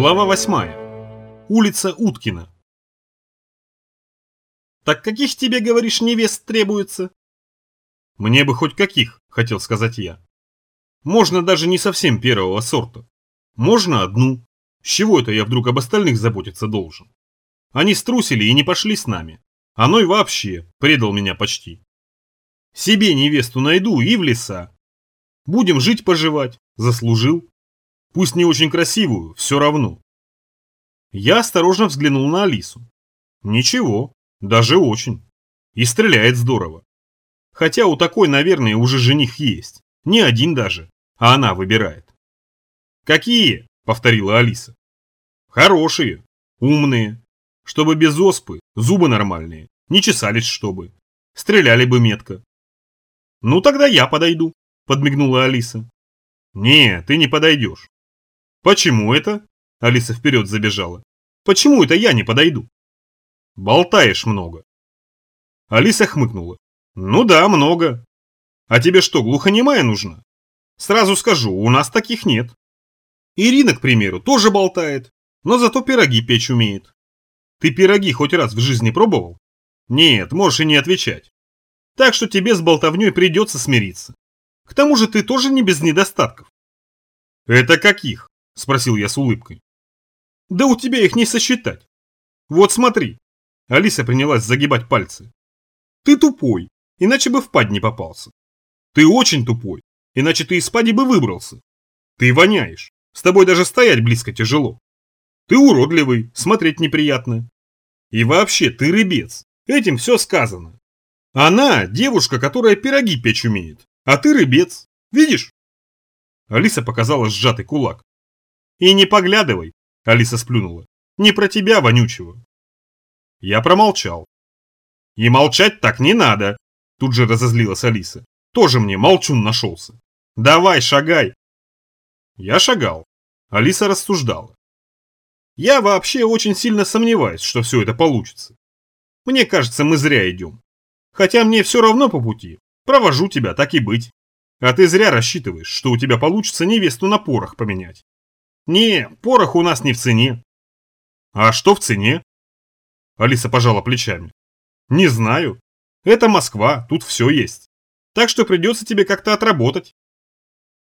Глава 8. Улица Уткина. «Так каких тебе, говоришь, невест требуется?» «Мне бы хоть каких», — хотел сказать я. «Можно даже не совсем первого сорта. Можно одну. С чего это я вдруг об остальных заботиться должен? Они струсили и не пошли с нами. Оно и вообще предал меня почти. Себе невесту найду и в леса. Будем жить-поживать. Заслужил. Пусть не очень красивую, все равно. Я осторожно взглянул на Алису. Ничего, даже очень. И стреляет здорово. Хотя у такой, наверное, уже жених есть. Не один даже, а она выбирает. «Какие?» – повторила Алиса. «Хорошие, умные, чтобы без оспы, зубы нормальные, не чесались чтобы, стреляли бы метко». «Ну тогда я подойду», – подмигнула Алиса. «Не, ты не подойдешь. «Почему это?» – Алиса вперед забежала. «Почему это я не подойду?» «Болтаешь много». Алиса хмыкнула. «Ну да, много. А тебе что, глухонемая нужна? Сразу скажу, у нас таких нет. Ирина, к примеру, тоже болтает, но зато пироги печь умеет. Ты пироги хоть раз в жизни пробовал? Нет, можешь и не отвечать. Так что тебе с болтовней придется смириться. К тому же ты тоже не без недостатков. Это каких? – спросил я с улыбкой. «Да у тебя их не сосчитать. Вот смотри». Алиса принялась загибать пальцы. «Ты тупой, иначе бы в падь не попался. Ты очень тупой, иначе ты из пади бы выбрался. Ты воняешь, с тобой даже стоять близко тяжело. Ты уродливый, смотреть неприятно. И вообще, ты рыбец, этим все сказано. Она девушка, которая пироги печь умеет, а ты рыбец, видишь?» Алиса показала сжатый кулак. «И не поглядывай», – Алиса сплюнула. «Не про тебя, вонючего». Я промолчал. «И молчать так не надо», – тут же разозлилась Алиса. «Тоже мне молчун нашелся. Давай, шагай». Я шагал. Алиса рассуждала. Я вообще очень сильно сомневаюсь, что все это получится. Мне кажется, мы зря идем. Хотя мне все равно по пути. Провожу тебя, так и быть. А ты зря рассчитываешь, что у тебя получится невесту на порох поменять. Не, порох у нас не в цене. А что в цене? Алиса пожала плечами. Не знаю. Это Москва, тут все есть. Так что придется тебе как-то отработать.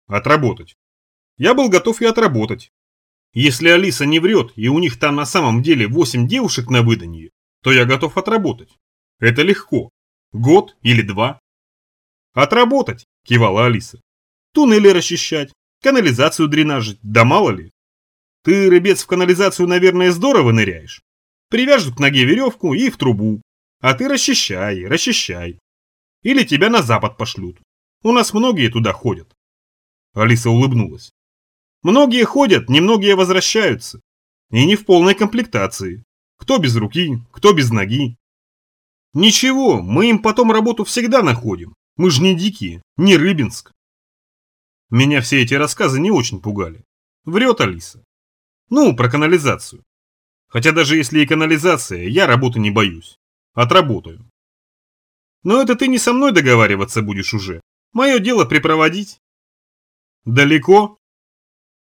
Отработать. Я был готов и отработать. Если Алиса не врет, и у них там на самом деле 8 девушек на выданье, то я готов отработать. Это легко. Год или два. Отработать, кивала Алиса. Туннели расчищать, канализацию дренажить, да мало ли. Ты, рыбец, в канализацию, наверное, здорово ныряешь. Привяжут к ноге веревку и в трубу. А ты расчищай, расчищай. Или тебя на запад пошлют. У нас многие туда ходят. Алиса улыбнулась. Многие ходят, немногие возвращаются. И не в полной комплектации. Кто без руки, кто без ноги. Ничего, мы им потом работу всегда находим. Мы же не дикие, не Рыбинск. Меня все эти рассказы не очень пугали. Врет Алиса. Ну, про канализацию. Хотя даже если и канализация, я работы не боюсь. Отработаю. Но это ты не со мной договариваться будешь уже. Мое дело припроводить. Далеко?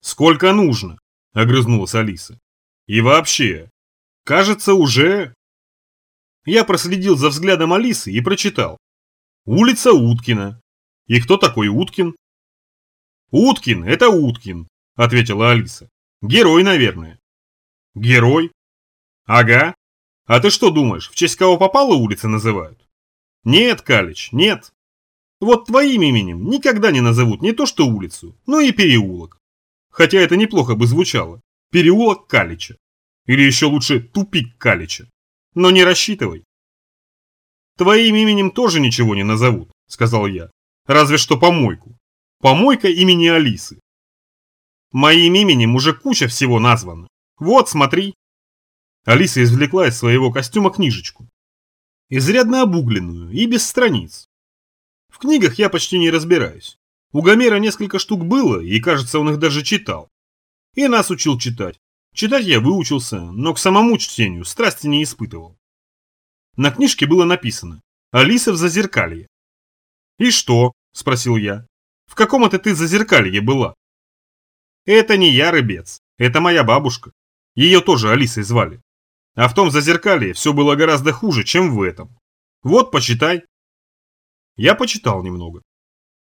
Сколько нужно, огрызнулась Алиса. И вообще, кажется, уже... Я проследил за взглядом Алисы и прочитал. Улица Уткина. И кто такой Уткин? «Уткин – это Уткин», – ответила Алиса. «Герой, наверное». «Герой?» «Ага. А ты что думаешь, в честь кого попало улицы называют?» «Нет, Калич, нет. Вот твоим именем никогда не назовут не то что улицу, но и переулок. Хотя это неплохо бы звучало. Переулок Калича. Или еще лучше тупик Калича. Но не рассчитывай. Твоим именем тоже ничего не назовут, сказал я. Разве что помойку. Помойка имени Алисы. Моим именем уже куча всего названо. Вот, смотри. Алиса извлекла из своего костюма книжечку. Изрядно обугленную и без страниц. В книгах я почти не разбираюсь. У Гомера несколько штук было, и кажется, он их даже читал. И нас учил читать. Читать я выучился, но к самому чтению страсти не испытывал. На книжке было написано «Алиса в зазеркалье». «И что?» – спросил я. В каком это ты зазеркалье была? Это не я, рыбец, это моя бабушка. Ее тоже Алисой звали. А в том зазеркалье все было гораздо хуже, чем в этом. Вот, почитай. Я почитал немного.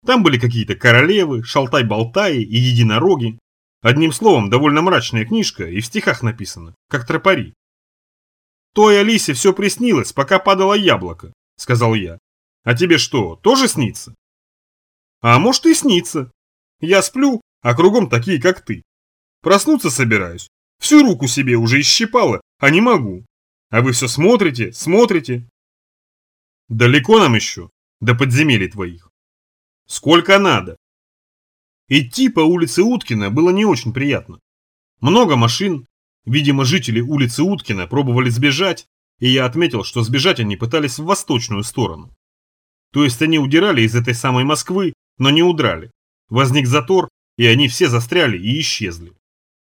Там были какие-то королевы, шалтай-болтаи и единороги. Одним словом, довольно мрачная книжка и в стихах написано, как тропари. «Той Алисе все приснилось, пока падало яблоко», — сказал я. «А тебе что, тоже снится?» «А может и снится. Я сплю, а кругом такие, как ты. Проснуться собираюсь. Всю руку себе уже исщипала, а не могу. А вы все смотрите, смотрите. Далеко нам еще, до подземелий твоих. Сколько надо. Идти по улице Уткина было не очень приятно. Много машин, видимо, жители улицы Уткина пробовали сбежать, и я отметил, что сбежать они пытались в восточную сторону. То есть они удирали из этой самой Москвы, но не удрали. Возник затор, и они все застряли и исчезли.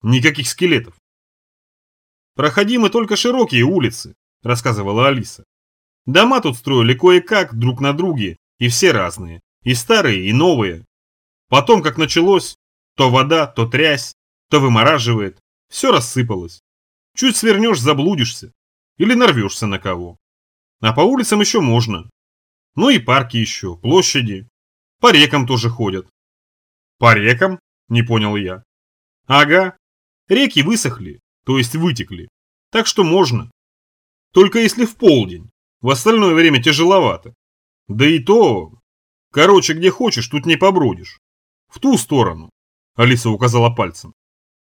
Никаких скелетов. Проходимы только широкие улицы, рассказывала Алиса. Дома тут строили кое-как друг на друге, и все разные, и старые, и новые. Потом, как началось, то вода, то трясь, то вымораживает, все рассыпалось. Чуть свернешь, заблудишься. Или нарвешься на кого. А по улицам еще можно. Ну и парки еще, площади. По рекам тоже ходят. По рекам? Не понял я. Ага. Реки высохли, то есть вытекли. Так что можно. Только если в полдень. В остальное время тяжеловато. Да и то... Короче, где хочешь, тут не побродишь. В ту сторону. Алиса указала пальцем.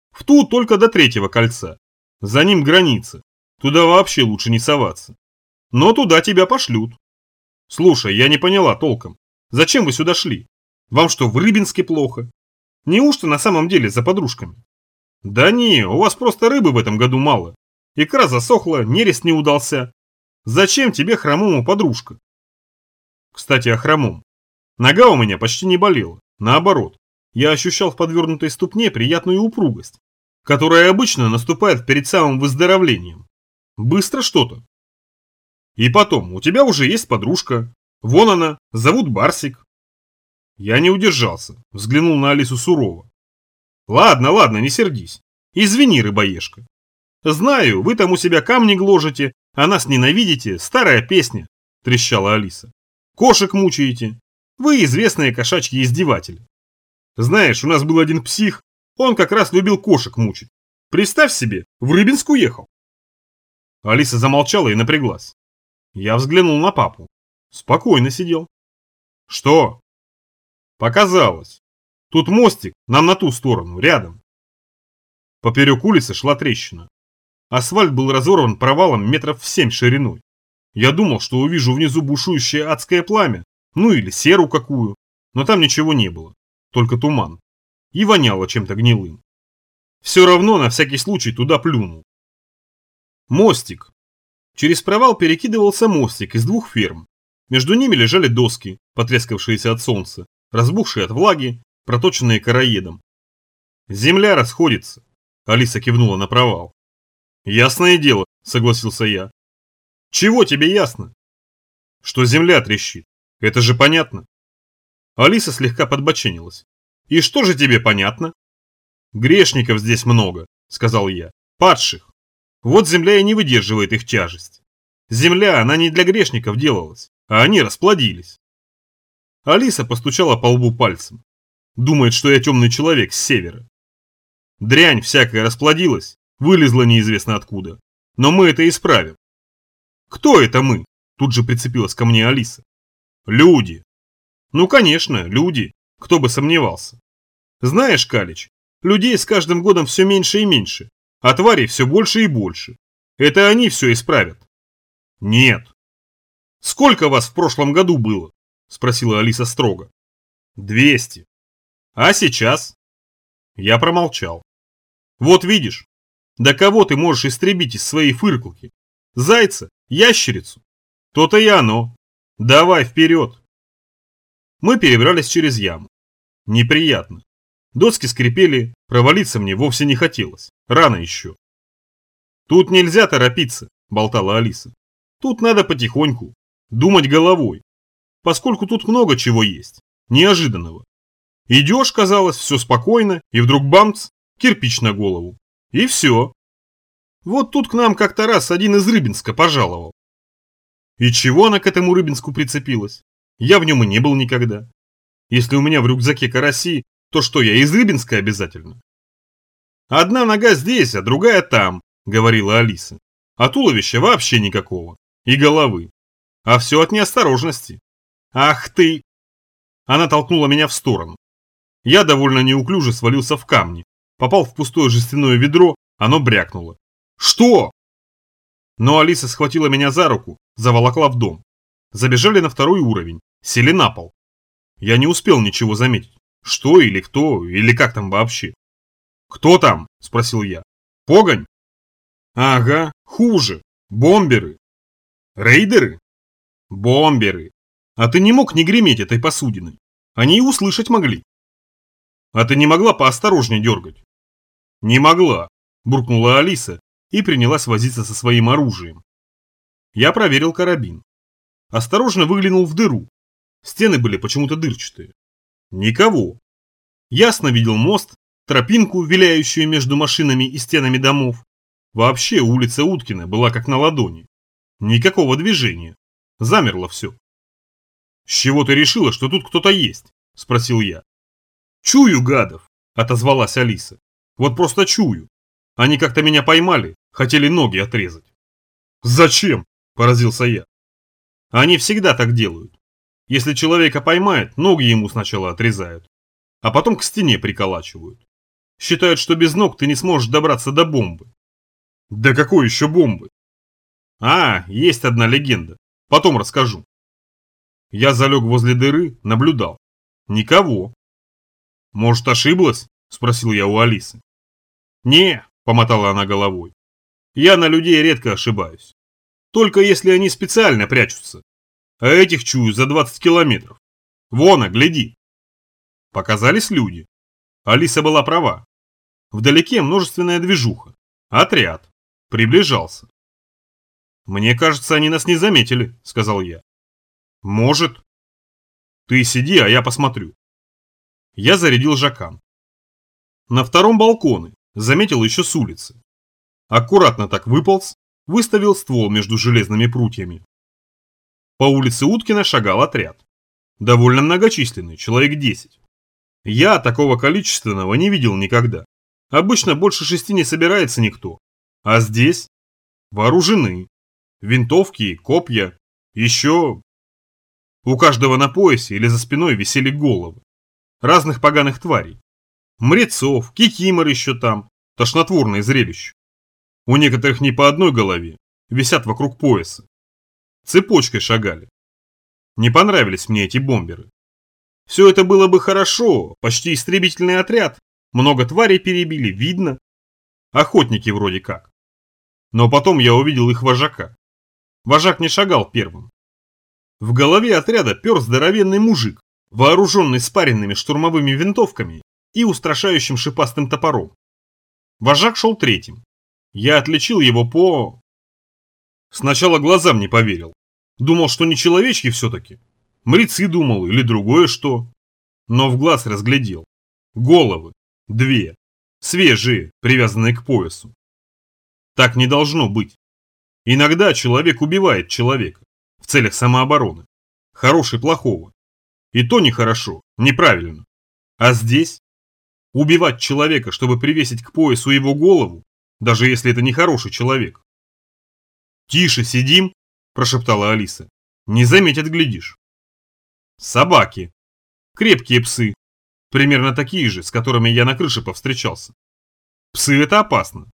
В ту только до третьего кольца. За ним граница. Туда вообще лучше не соваться. Но туда тебя пошлют. Слушай, я не поняла толком. Зачем вы сюда шли? Вам что, в Рыбинске плохо? Неужто на самом деле за подружками? Да не, у вас просто рыбы в этом году мало. Икра засохла, нерест не удался. Зачем тебе хромому подружка? Кстати, о хромом. Нога у меня почти не болела. Наоборот, я ощущал в подвернутой ступне приятную упругость, которая обычно наступает перед самым выздоровлением. Быстро что-то. И потом, у тебя уже есть подружка. Вон она, зовут Барсик. Я не удержался, взглянул на Алису сурово. Ладно, ладно, не сердись. Извини, рыбоежка. Знаю, вы там у себя камни гложете, а нас ненавидите, старая песня, трещала Алиса. Кошек мучаете. Вы известные кошачьи издеватели. Знаешь, у нас был один псих, он как раз любил кошек мучить. Представь себе, в Рыбинск уехал. Алиса замолчала и напряглась. Я взглянул на папу. Спокойно сидел. Что? Показалось. Тут мостик, нам на ту сторону, рядом. Поперек улицы шла трещина. Асфальт был разорван провалом метров в семь шириной. Я думал, что увижу внизу бушующее адское пламя, ну или серу какую, но там ничего не было, только туман. И воняло чем-то гнилым. Все равно на всякий случай туда плюнул. Мостик. Через провал перекидывался мостик из двух ферм. Между ними лежали доски, потрескавшиеся от солнца, разбухшие от влаги, проточенные короедом. Земля расходится. Алиса кивнула на провал. Ясное дело, согласился я. Чего тебе ясно? Что земля трещит. Это же понятно. Алиса слегка подбоченилась. И что же тебе понятно? Грешников здесь много, сказал я. Падших. Вот земля и не выдерживает их тяжесть. Земля, она не для грешников делалась, а они расплодились. Алиса постучала по лбу пальцем. Думает, что я темный человек с севера. Дрянь всякая расплодилась, вылезла неизвестно откуда. Но мы это исправим. Кто это мы? Тут же прицепилась ко мне Алиса. Люди. Ну, конечно, люди. Кто бы сомневался. Знаешь, Калич, людей с каждым годом все меньше и меньше, а тварей все больше и больше. Это они все исправят. Нет. Сколько вас в прошлом году было? Спросила Алиса строго. Двести. А сейчас? Я промолчал. Вот видишь, да кого ты можешь истребить из своей фыркалки? Зайца? Ящерицу? То-то и оно. Давай вперед. Мы перебрались через яму. Неприятно. Доски скрипели, провалиться мне вовсе не хотелось. Рано еще. Тут нельзя торопиться, болтала Алиса. Тут надо потихоньку, думать головой. Поскольку тут много чего есть, неожиданного. Идешь, казалось, все спокойно, и вдруг бамц, кирпич на голову. И все. Вот тут к нам как-то раз один из Рыбинска пожаловал. И чего она к этому Рыбинску прицепилась? Я в нем и не был никогда. Если у меня в рюкзаке караси, то что, я из Рыбинска обязательно? Одна нога здесь, а другая там, говорила Алиса. А туловища вообще никакого. И головы. А все от неосторожности. Ах ты! Она толкнула меня в сторону. Я довольно неуклюже свалился в камни, попал в пустое жестяное ведро, оно брякнуло. Что? Но Алиса схватила меня за руку, заволокла в дом. Забежали на второй уровень, сели на пол. Я не успел ничего заметить. Что или кто, или как там вообще. «Кто там?» – спросил я. «Погонь?» «Ага, хуже. Бомберы». «Рейдеры?» «Бомберы. А ты не мог не греметь этой посудиной. Они и услышать могли». «А ты не могла поосторожнее дергать?» «Не могла», – буркнула Алиса и принялась возиться со своим оружием. Я проверил карабин. Осторожно выглянул в дыру. Стены были почему-то дырчатые. Никого. Ясно видел мост, тропинку, виляющую между машинами и стенами домов. Вообще улица Уткина была как на ладони. Никакого движения. Замерло все. «С чего ты решила, что тут кто-то есть?» – спросил я. «Чую гадов», – отозвалась Алиса. «Вот просто чую. Они как-то меня поймали, хотели ноги отрезать». «Зачем?» – поразился я. «Они всегда так делают. Если человека поймают, ноги ему сначала отрезают, а потом к стене приколачивают. Считают, что без ног ты не сможешь добраться до бомбы». «Да какой еще бомбы?» «А, есть одна легенда. Потом расскажу». Я залег возле дыры, наблюдал. Никого. «Может, ошиблась?» – спросил я у Алисы. «Не», – помотала она головой. «Я на людей редко ошибаюсь. Только если они специально прячутся. А этих чую за 20 километров. Вон, гляди!» Показались люди. Алиса была права. Вдалеке множественная движуха. Отряд. Приближался. «Мне кажется, они нас не заметили», – сказал я. Может. Ты сиди, а я посмотрю. Я зарядил жакан. На втором балконе, заметил еще с улицы. Аккуратно так выполз, выставил ствол между железными прутьями. По улице Уткина шагал отряд. Довольно многочисленный, человек 10. Я такого количественного не видел никогда. Обычно больше шести не собирается никто. А здесь вооружены. Винтовки, копья, еще у каждого на поясе или за спиной висели головы. Разных поганых тварей. Мрецов, кикимор еще там. Тошнотворное зрелище. У некоторых не по одной голове, висят вокруг пояса. Цепочкой шагали. Не понравились мне эти бомберы. Все это было бы хорошо, почти истребительный отряд. Много тварей перебили, видно. Охотники вроде как. Но потом я увидел их вожака. Вожак не шагал первым. В голове отряда пер здоровенный мужик, вооруженный спаренными штурмовыми винтовками и устрашающим шипастым топором. Вожак шел третьим. Я отличил его по... Сначала глазам не поверил. Думал, что не человечки все-таки. Мрицы думал или другое что. Но в глаз разглядел. Головы. Две. Свежие, привязанные к поясу. Так не должно быть. Иногда человек убивает человека в целях самообороны. Хороший плохого. И то нехорошо, неправильно. А здесь? Убивать человека, чтобы привесить к поясу его голову, даже если это не хороший человек. «Тише сидим», – прошептала Алиса. «Не заметят, глядишь». Собаки. Крепкие псы. Примерно такие же, с которыми я на крыше повстречался. Псы это опасно.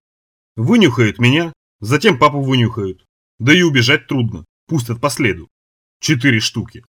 Вынюхают меня, затем папу вынюхают. Да и убежать трудно. Пустят по следу. Четыре штуки.